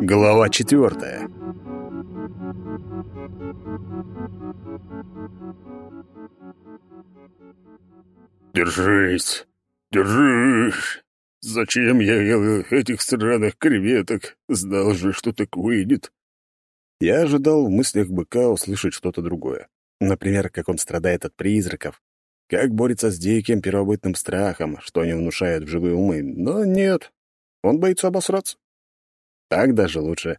Глава четвертая. «Держись! Держись! Зачем я ел этих странных креветок? Знал же, что так выйдет!» Я ожидал в мыслях быка услышать что-то другое. Например, как он страдает от призраков, как борется с диким первобытным страхом, что они внушают в живые умы. Но нет, он боится обосраться. Так даже лучше.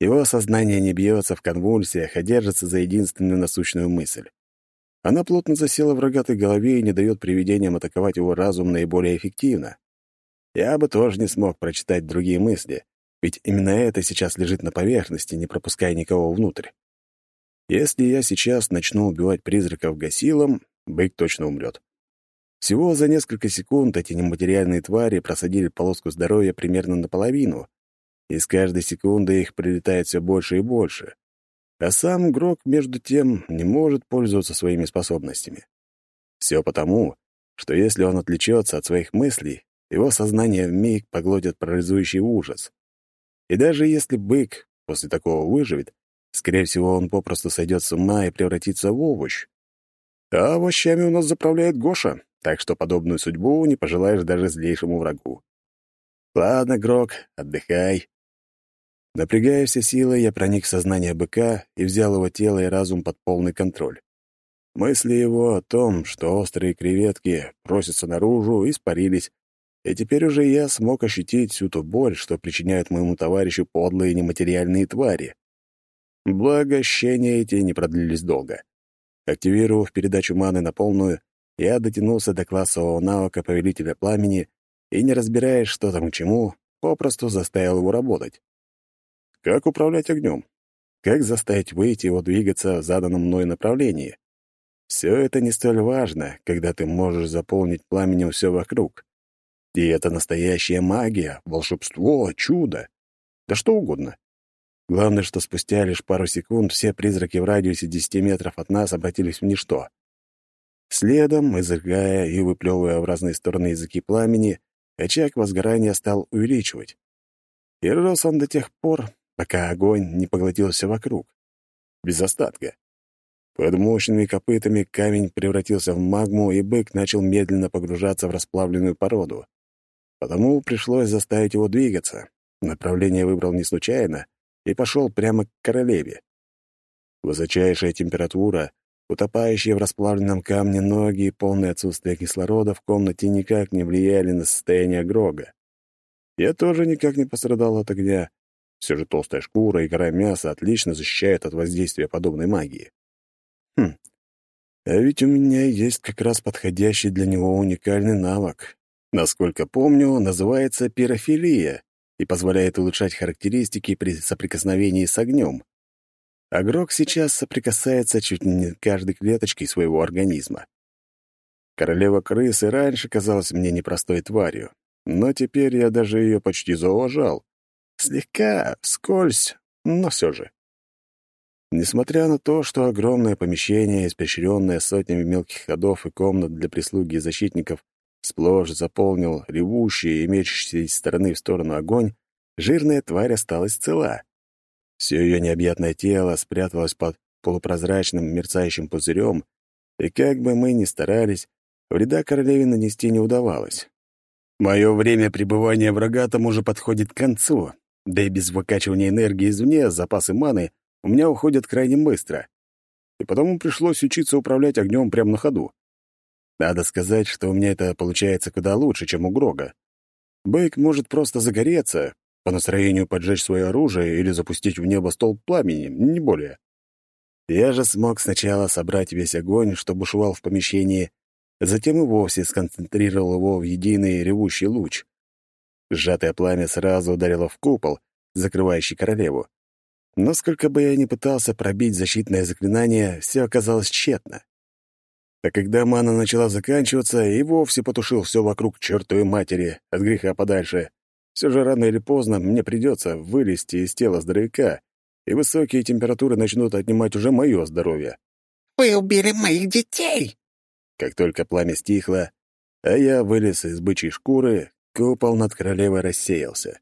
Его сознание не бьется в конвульсиях, а держится за единственную насущную мысль. Она плотно засела в рогатой голове и не дает привидениям атаковать его разум наиболее эффективно. Я бы тоже не смог прочитать другие мысли, ведь именно это сейчас лежит на поверхности, не пропуская никого внутрь. Если я сейчас начну убивать призраков гасилом, бык точно умрет. Всего за несколько секунд эти нематериальные твари просадили полоску здоровья примерно наполовину, и с каждой секундой их прилетает все больше и больше. А сам Грок, между тем, не может пользоваться своими способностями. Все потому, что если он отвлечется от своих мыслей, его сознание вмиг поглотит парализующий ужас. И даже если бык после такого выживет, скорее всего, он попросту сойдет с ума и превратится в овощ. А овощами у нас заправляет Гоша, так что подобную судьбу не пожелаешь даже злейшему врагу. Ладно, Грок, отдыхай. Напрягая все силы, я проник в сознание быка и взял его тело и разум под полный контроль. Мысли его о том, что острые креветки просятся наружу, испарились, и теперь уже я смог ощутить всю ту боль, что причиняют моему товарищу подлые нематериальные твари. Благо, ощущения эти не продлились долго. Активировав передачу маны на полную, я дотянулся до классового навыка Повелителя Пламени и, не разбираясь, что там к чему, попросту заставил его работать. Как управлять огнем? Как заставить выйти его двигаться в заданном мной направлении? Все это не столь важно, когда ты можешь заполнить пламенем все вокруг. И это настоящая магия, волшебство, чудо. Да что угодно. Главное, что спустя лишь пару секунд все призраки в радиусе 10 метров от нас обратились в ничто. Следом, изрыгая и выплевывая в разные стороны языки пламени, очаг возгорания стал увеличивать. И рос он до тех пор, пока огонь не поглотился вокруг. Без остатка. Под мощными копытами камень превратился в магму, и бык начал медленно погружаться в расплавленную породу. Потому пришлось заставить его двигаться. Направление выбрал не случайно и пошел прямо к королеве. Высочайшая температура, утопающие в расплавленном камне ноги и полное отсутствие кислорода в комнате никак не влияли на состояние Грога. Я тоже никак не пострадал от огня, все же толстая шкура и гора мяса отлично защищают от воздействия подобной магии. Хм, а ведь у меня есть как раз подходящий для него уникальный навык. Насколько помню, называется пирофилия и позволяет улучшать характеристики при соприкосновении с огнем. Агрок сейчас соприкасается чуть не каждой клеточкой своего организма. Королева крыс и раньше казалась мне непростой тварью, но теперь я даже ее почти зауважал. Слегка, вскользь, но все же. Несмотря на то, что огромное помещение, испещренное сотнями мелких ходов и комнат для прислуги и защитников, сплошь заполнил ревущий и мечущийся из стороны в сторону огонь, жирная тварь осталась цела. Все ее необъятное тело спряталось под полупрозрачным мерцающим пузырем, и как бы мы ни старались, вреда королеве нанести не удавалось. Мое время пребывания в рогатом уже подходит к концу, да и без выкачивания энергии извне запасы маны у меня уходят крайне быстро. И потому пришлось учиться управлять огнем прямо на ходу. Надо сказать, что у меня это получается куда лучше, чем у Грога. Бейк может просто загореться, по настроению поджечь свое оружие или запустить в небо столб пламени, не более. Я же смог сначала собрать весь огонь, что бушевал в помещении, затем и вовсе сконцентрировал его в единый ревущий луч. Сжатое пламя сразу ударило в купол, закрывающий королеву. Но сколько бы я ни пытался пробить защитное заклинание, все оказалось тщетно. А когда мана начала заканчиваться, и вовсе потушил все вокруг чертовой матери, от греха подальше. Все же рано или поздно мне придется вылезти из тела здоровяка, и высокие температуры начнут отнимать уже мое здоровье. «Вы убили моих детей!» Как только пламя стихло, а я вылез из бычьей шкуры, Купол над королевой рассеялся.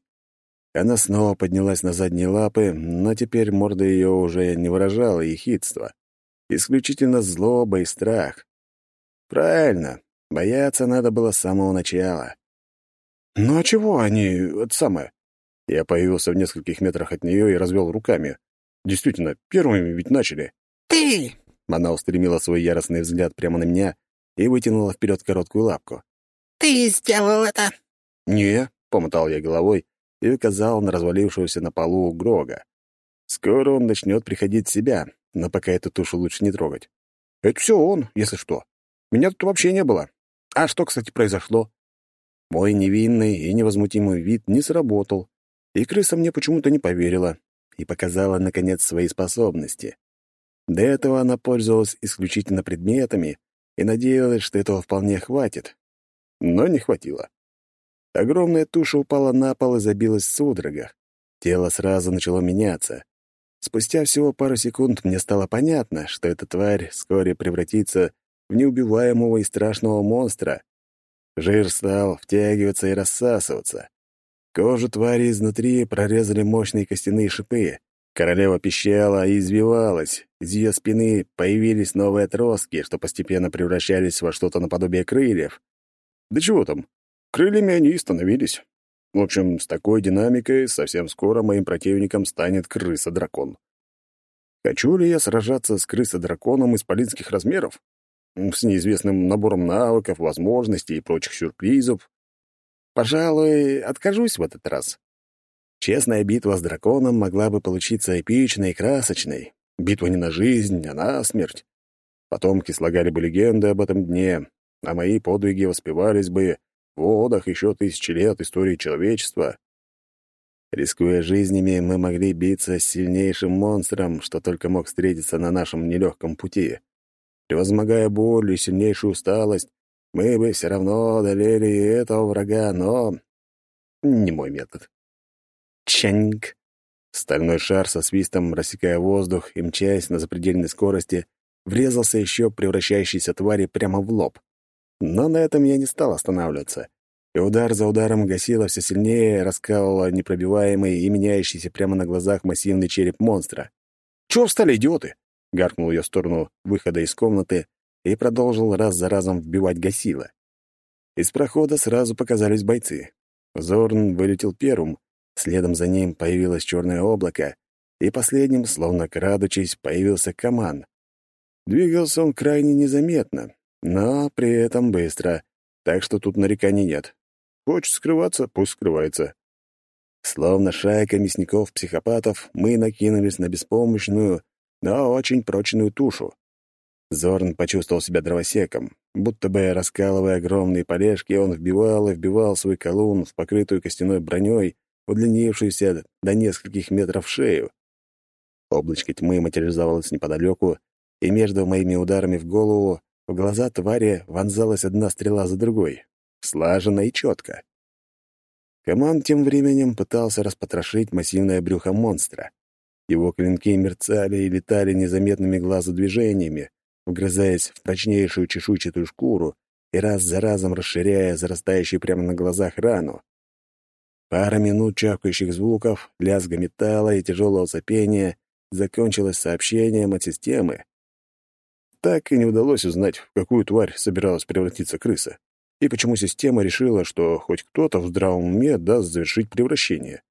Она снова поднялась на задние лапы, но теперь морда ее уже не выражала ехидства. Исключительно злоба и страх. Правильно, бояться надо было с самого начала. «Ну а чего они, это самое?» Я появился в нескольких метрах от нее и развел руками. Действительно, первыми ведь начали. «Ты!» Она устремила свой яростный взгляд прямо на меня и вытянула вперед короткую лапку. «Ты сделал это!» «Не», — помотал я головой и указал на развалившегося на полу Грога. «Скоро он начнет приходить в себя, но пока эту тушу лучше не трогать. Это все он, если что. Меня тут вообще не было. А что, кстати, произошло?» Мой невинный и невозмутимый вид не сработал, и крыса мне почему-то не поверила и показала, наконец, свои способности. До этого она пользовалась исключительно предметами и надеялась, что этого вполне хватит. Но не хватило. Огромная туша упала на пол и забилась в судорогах. Тело сразу начало меняться. Спустя всего пару секунд мне стало понятно, что эта тварь вскоре превратится в неубиваемого и страшного монстра. Жир стал втягиваться и рассасываться. Кожу твари изнутри прорезали мощные костяные шипы. Королева пищала и извивалась. Из ее спины появились новые отростки, что постепенно превращались во что-то наподобие крыльев. Да чего там? Крыльями они и становились. В общем, с такой динамикой совсем скоро моим противником станет крыса-дракон. Хочу ли я сражаться с крысой-драконом исполинских размеров? С неизвестным набором навыков, возможностей и прочих сюрпризов? Пожалуй, откажусь в этот раз. Честная битва с драконом могла бы получиться эпичной и красочной. Битва не на жизнь, а на смерть. Потомки слагали бы легенды об этом дне, а мои подвиги воспевались бы в водах еще тысячи лет истории человечества. Рискуя жизнями, мы могли биться с сильнейшим монстром, что только мог встретиться на нашем нелегком пути. Превозмогая боль и сильнейшую усталость, мы бы все равно одолели и этого врага, но... Не мой метод. Чанг! Стальной шар со свистом, рассекая воздух и мчаясь на запредельной скорости, врезался еще превращающейся твари прямо в лоб. Но на этом я не стал останавливаться, и удар за ударом гасило все сильнее, раскалывало непробиваемый и меняющийся прямо на глазах массивный череп монстра. «Чего встали, идиоты?» — гаркнул я в сторону выхода из комнаты, и продолжил раз за разом вбивать гасила. Из прохода сразу показались бойцы. Зорн вылетел первым, следом за ним появилось черное облако, и последним, словно крадучись, появился Каман. Двигался он крайне незаметно, но при этом быстро, так что тут нареканий нет. Хочет скрываться, пусть скрывается. Словно шайка мясников-психопатов, мы накинулись на беспомощную, но очень прочную тушу. Зорн почувствовал себя дровосеком. Будто бы, раскалывая огромные полежки, он вбивал и вбивал свой колун в покрытую костяной броней, удлинившуюся до нескольких метров шею. Облачко тьмы материализовалось неподалеку, и между моими ударами в голову в глаза твари вонзалась одна стрела за другой, слаженно и четко. Команд тем временем пытался распотрошить массивное брюхо монстра. Его клинки мерцали и летали незаметными глазу движениями, вгрызаясь в прочнейшую чешуйчатую шкуру и раз за разом расширяя зарастающую прямо на глазах рану. Пара минут чавкающих звуков, лязга металла и тяжелого сопения закончилось сообщением от системы. Так и не удалось узнать, в какую тварь собиралась превратиться крыса, и почему система решила, что хоть кто-то в здравом уме даст завершить превращение.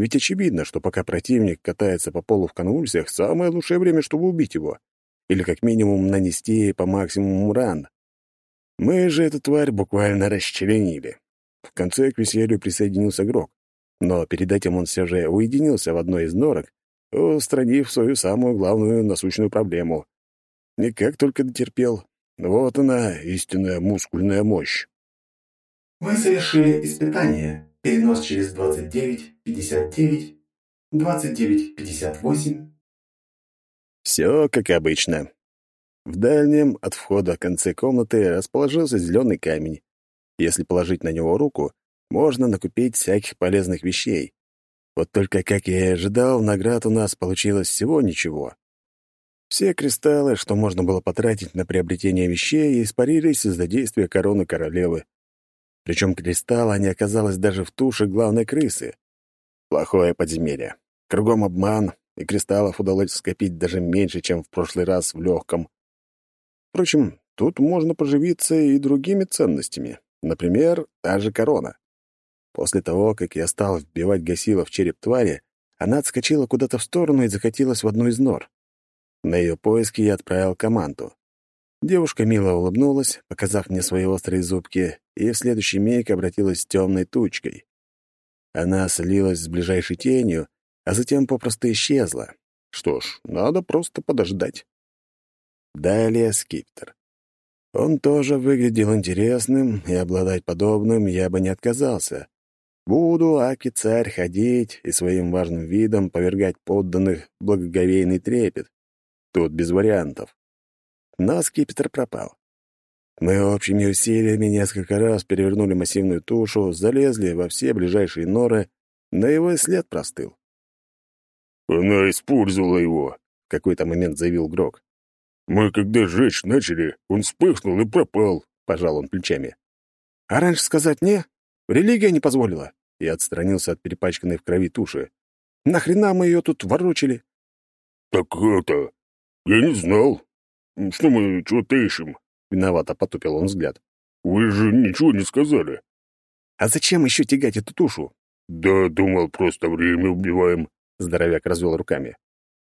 Ведь очевидно, что пока противник катается по полу в конвульсиях, самое лучшее время, чтобы убить его или как минимум нанести по максимуму ран. Мы же эту тварь буквально расчленили. В конце к веселью присоединился Грок, но перед этим он все же уединился в одной из норок, устранив свою самую главную насущную проблему. И как только дотерпел, вот она, истинная мускульная мощь. Вы совершили испытание. Перенос через 29, 59, 29, 58, все как обычно. В дальнем от входа конце комнаты расположился зеленый камень. Если положить на него руку, можно накупить всяких полезных вещей. Вот только, как я и ожидал, наград у нас получилось всего ничего. Все кристаллы, что можно было потратить на приобретение вещей, испарились из-за действия короны королевы. Причем кристалла не оказалось даже в туше главной крысы. Плохое подземелье. Кругом обман, и кристаллов удалось скопить даже меньше, чем в прошлый раз в легком. Впрочем, тут можно поживиться и другими ценностями. Например, та же корона. После того, как я стал вбивать гасила в череп твари, она отскочила куда-то в сторону и закатилась в одну из нор. На ее поиски я отправил команду. Девушка мило улыбнулась, показав мне свои острые зубки, и в следующий миг обратилась темной тучкой. Она слилась с ближайшей тенью, а затем попросту исчезла. Что ж, надо просто подождать. Далее скиптер. Он тоже выглядел интересным, и обладать подобным я бы не отказался. Буду, аки-царь, ходить и своим важным видом повергать подданных благоговейный трепет. Тут без вариантов. Но скипетр пропал. Мы общими усилиями несколько раз перевернули массивную тушу, залезли во все ближайшие норы, но его след простыл. «Она использовала его», — в какой-то момент заявил Грок. «Мы, когда жечь начали, он вспыхнул и пропал», — пожал он плечами. «А раньше сказать «не»? Религия не позволила». Я отстранился от перепачканной в крови туши. «Нахрена мы ее тут ворочали?» «Так это... Я не знал. Что мы чего-то ищем?» Виновато потупил он взгляд. «Вы же ничего не сказали». «А зачем еще тягать эту тушу?» «Да, думал, просто время убиваем», — здоровяк развел руками.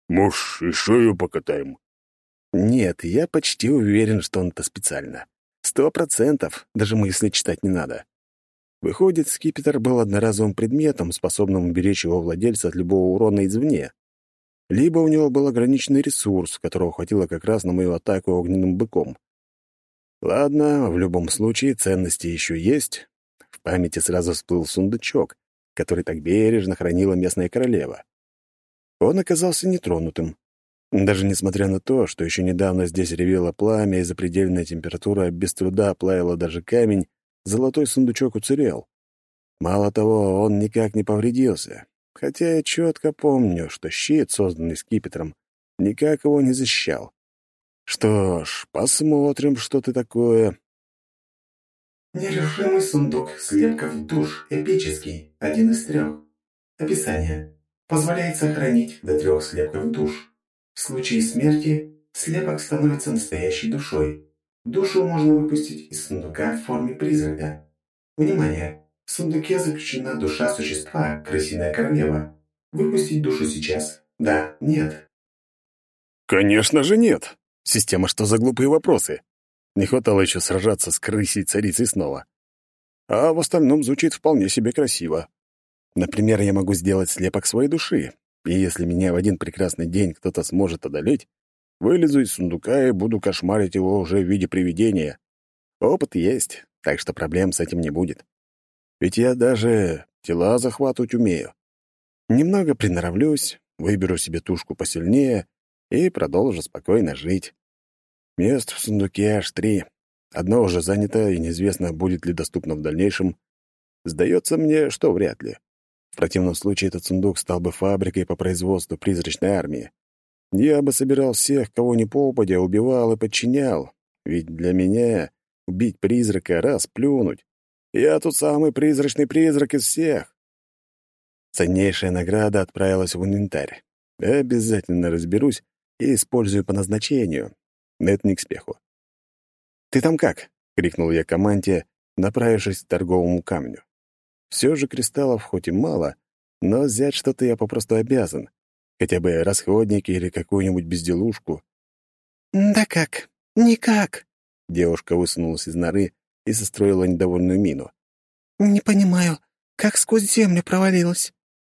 «Может, еще ее покатаем?» «Нет, я почти уверен, что он это специально. Сто процентов, даже мысли читать не надо. Выходит, скипетр был одноразовым предметом, способным уберечь его владельца от любого урона извне. Либо у него был ограниченный ресурс, которого хватило как раз на мою атаку огненным быком. Ладно, в любом случае ценности еще есть. В памяти сразу всплыл сундучок, который так бережно хранила местная королева. Он оказался нетронутым. Даже несмотря на то, что еще недавно здесь ревело пламя и запредельная температура без труда плавила даже камень, золотой сундучок уцелел. Мало того, он никак не повредился, хотя я четко помню, что щит, созданный скипетром, никак его не защищал. Что ж, посмотрим, что ты такое. Нерешимый сундук слепков душ эпический, один из трех. Описание. Позволяет сохранить до трех слепков душ. В случае смерти слепок становится настоящей душой. Душу можно выпустить из сундука в форме призрака. Внимание! В сундуке заключена душа существа, крысиная королева. Выпустить душу сейчас? Да, нет. Конечно же нет. Система, что за глупые вопросы? Не хватало еще сражаться с крысей царицей снова. А в остальном звучит вполне себе красиво. Например, я могу сделать слепок своей души, и если меня в один прекрасный день кто-то сможет одолеть, вылезу из сундука и буду кошмарить его уже в виде привидения. Опыт есть, так что проблем с этим не будет. Ведь я даже тела захватывать умею. Немного приноровлюсь, выберу себе тушку посильнее и продолжу спокойно жить. Мест в сундуке аж три. Одно уже занято, и неизвестно, будет ли доступно в дальнейшем. Сдается мне, что вряд ли. В противном случае этот сундук стал бы фабрикой по производству призрачной армии. Я бы собирал всех, кого не попадя, убивал и подчинял. Ведь для меня убить призрака — раз плюнуть. Я тут самый призрачный призрак из всех. Ценнейшая награда отправилась в инвентарь. Обязательно разберусь, и использую по назначению. Но это не к спеху. «Ты там как?» — крикнул я команде, направившись к торговому камню. Все же кристаллов хоть и мало, но взять что-то я попросту обязан. Хотя бы расходники или какую-нибудь безделушку. «Да как? Никак!» Девушка высунулась из норы и состроила недовольную мину. «Не понимаю, как сквозь землю провалилась?»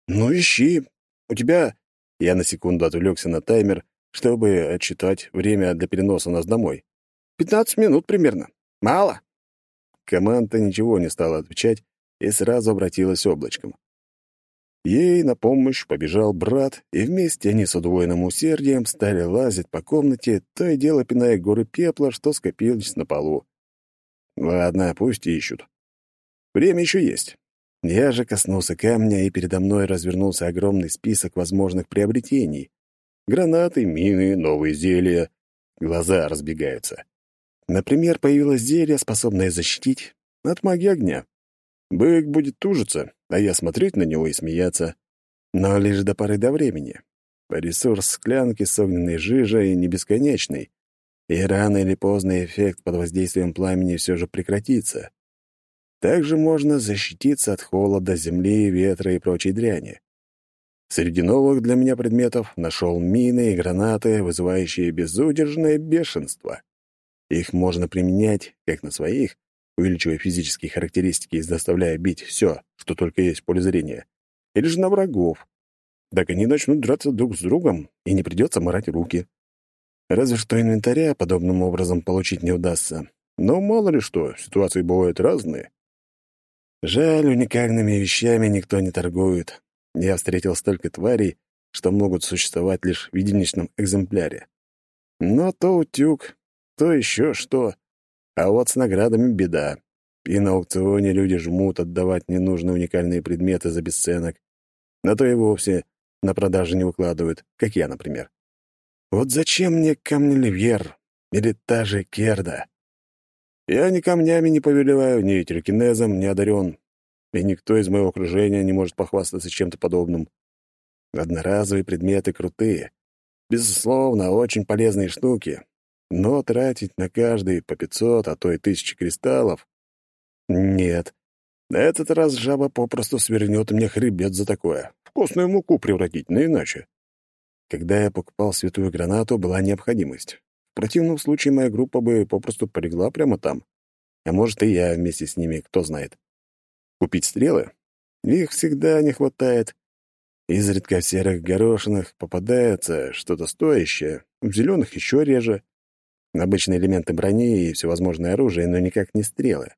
«Ну, ищи. У тебя...» Я на секунду отвлекся на таймер чтобы отчитать время для переноса нас домой. «Пятнадцать минут примерно. Мало». Команда ничего не стала отвечать и сразу обратилась облачком. Ей на помощь побежал брат, и вместе они с удвоенным усердием стали лазить по комнате, то и дело пиная горы пепла, что скопились на полу. Ладно, пусть ищут. Время еще есть. Я же коснулся камня, и передо мной развернулся огромный список возможных приобретений. Гранаты, мины, новые зелья. Глаза разбегаются. Например, появилось зелье, способное защитить от магии огня. Бык будет тужиться, а я смотреть на него и смеяться. Но лишь до поры до времени. Ресурс склянки с огненной жижей не бесконечный, и рано или поздно эффект под воздействием пламени все же прекратится. Также можно защититься от холода, земли, ветра и прочей дряни. Среди новых для меня предметов нашел мины и гранаты, вызывающие безудержное бешенство. Их можно применять как на своих, увеличивая физические характеристики и заставляя бить все, что только есть в поле зрения, или же на врагов. Так они начнут драться друг с другом, и не придется морать руки. Разве что инвентаря подобным образом получить не удастся. Но мало ли что, ситуации бывают разные. Жаль, уникальными вещами никто не торгует. Я встретил столько тварей, что могут существовать лишь в единичном экземпляре. Но то утюг, то еще что. А вот с наградами беда. И на аукционе люди жмут отдавать ненужные уникальные предметы за бесценок. На то и вовсе на продаже не выкладывают, как я, например. Вот зачем мне камни Ливьер или та же Керда? Я ни камнями не повелеваю, ни телекинезом не одарен, и никто из моего окружения не может похвастаться чем-то подобным. Одноразовые предметы крутые. Безусловно, очень полезные штуки. Но тратить на каждый по пятьсот, а то и тысячи кристаллов... Нет. На этот раз жаба попросту свернет мне хребет за такое. Вкусную муку превратить, но иначе. Когда я покупал святую гранату, была необходимость. В противном случае моя группа бы попросту полегла прямо там. А может, и я вместе с ними, кто знает. Купить стрелы? Их всегда не хватает. Изредка в серых горошинах попадается что-то стоящее, в зеленых еще реже. Обычные элементы брони и всевозможное оружие, но никак не стрелы.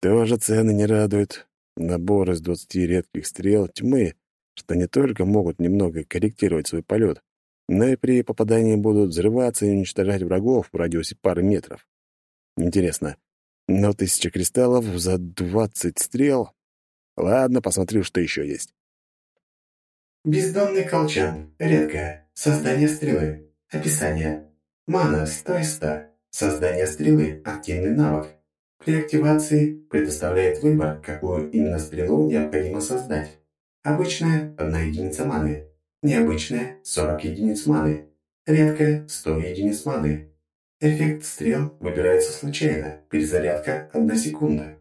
Тоже цены не радуют. Набор из двадцати редких стрел тьмы что не только могут немного корректировать свой полет, но и при попадании будут взрываться и уничтожать врагов в радиусе пары метров. Интересно, но тысяча кристаллов за двадцать стрел? Ладно, посмотрю, что еще есть. Бездонный колчан. Редкое. Создание стрелы. Описание. Мана 100 из 100. Создание стрелы. Активный навык. При активации предоставляет выбор, какую именно стрелу необходимо создать. Обычная – 1 единица маны. Необычная – 40 единиц маны. Редкая – 100 единиц маны. Эффект стрел выбирается случайно. Перезарядка – 1 секунда.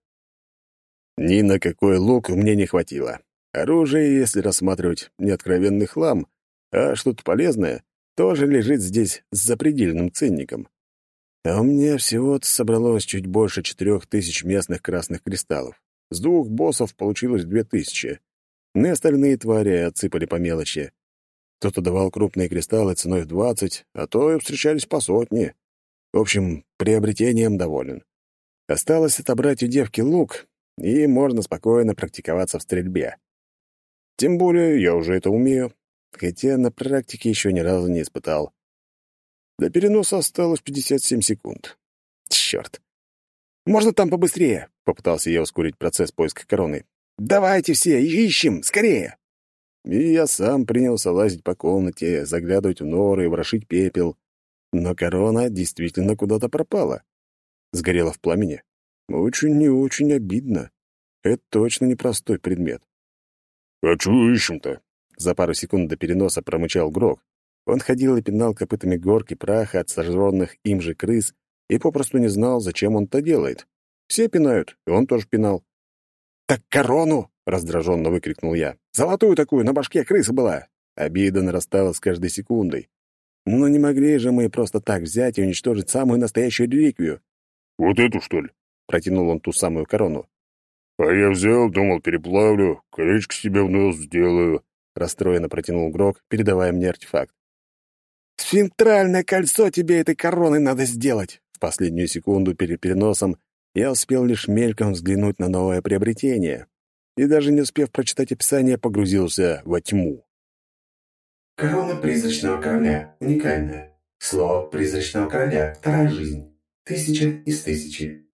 Ни на какой лук мне не хватило. Оружие, если рассматривать не откровенный хлам, а что-то полезное, тоже лежит здесь с запредельным ценником. А у меня всего-то собралось чуть больше четырех тысяч местных красных кристаллов. С двух боссов получилось две тысячи. Ну и остальные твари отсыпали по мелочи. Кто-то давал крупные кристаллы ценой в двадцать, а то и встречались по сотне. В общем, приобретением доволен. Осталось отобрать у девки лук, и можно спокойно практиковаться в стрельбе. Тем более я уже это умею, хотя на практике еще ни разу не испытал. До переноса осталось 57 секунд. Черт. «Можно там побыстрее?» — попытался я ускорить процесс поиска короны. «Давайте все, ищем, скорее!» И я сам принялся лазить по комнате, заглядывать в норы и ворошить пепел. Но корона действительно куда-то пропала. Сгорела в пламени. Очень и очень обидно. Это точно непростой предмет. «А чего ищем-то?» За пару секунд до переноса промычал Грок. Он ходил и пинал копытами горки праха от сожженных им же крыс и попросту не знал, зачем он это делает. Все пинают, и он тоже пинал. «Так корону!» — раздраженно выкрикнул я. «Золотую такую, на башке крыса была!» Обида нарастала с каждой секундой. Но не могли же мы просто так взять и уничтожить самую настоящую реликвию. «Вот эту, что ли?» — протянул он ту самую корону. «А я взял, думал, переплавлю, колечко себе в нос сделаю», — расстроенно протянул Грок, передавая мне артефакт. «Сфинктральное кольцо тебе этой короной надо сделать!» В последнюю секунду перед переносом я успел лишь мельком взглянуть на новое приобретение и даже не успев прочитать описание, погрузился во тьму. Корона призрачного короля. Уникальная. Слово призрачного короля. Вторая жизнь. Тысяча из тысячи.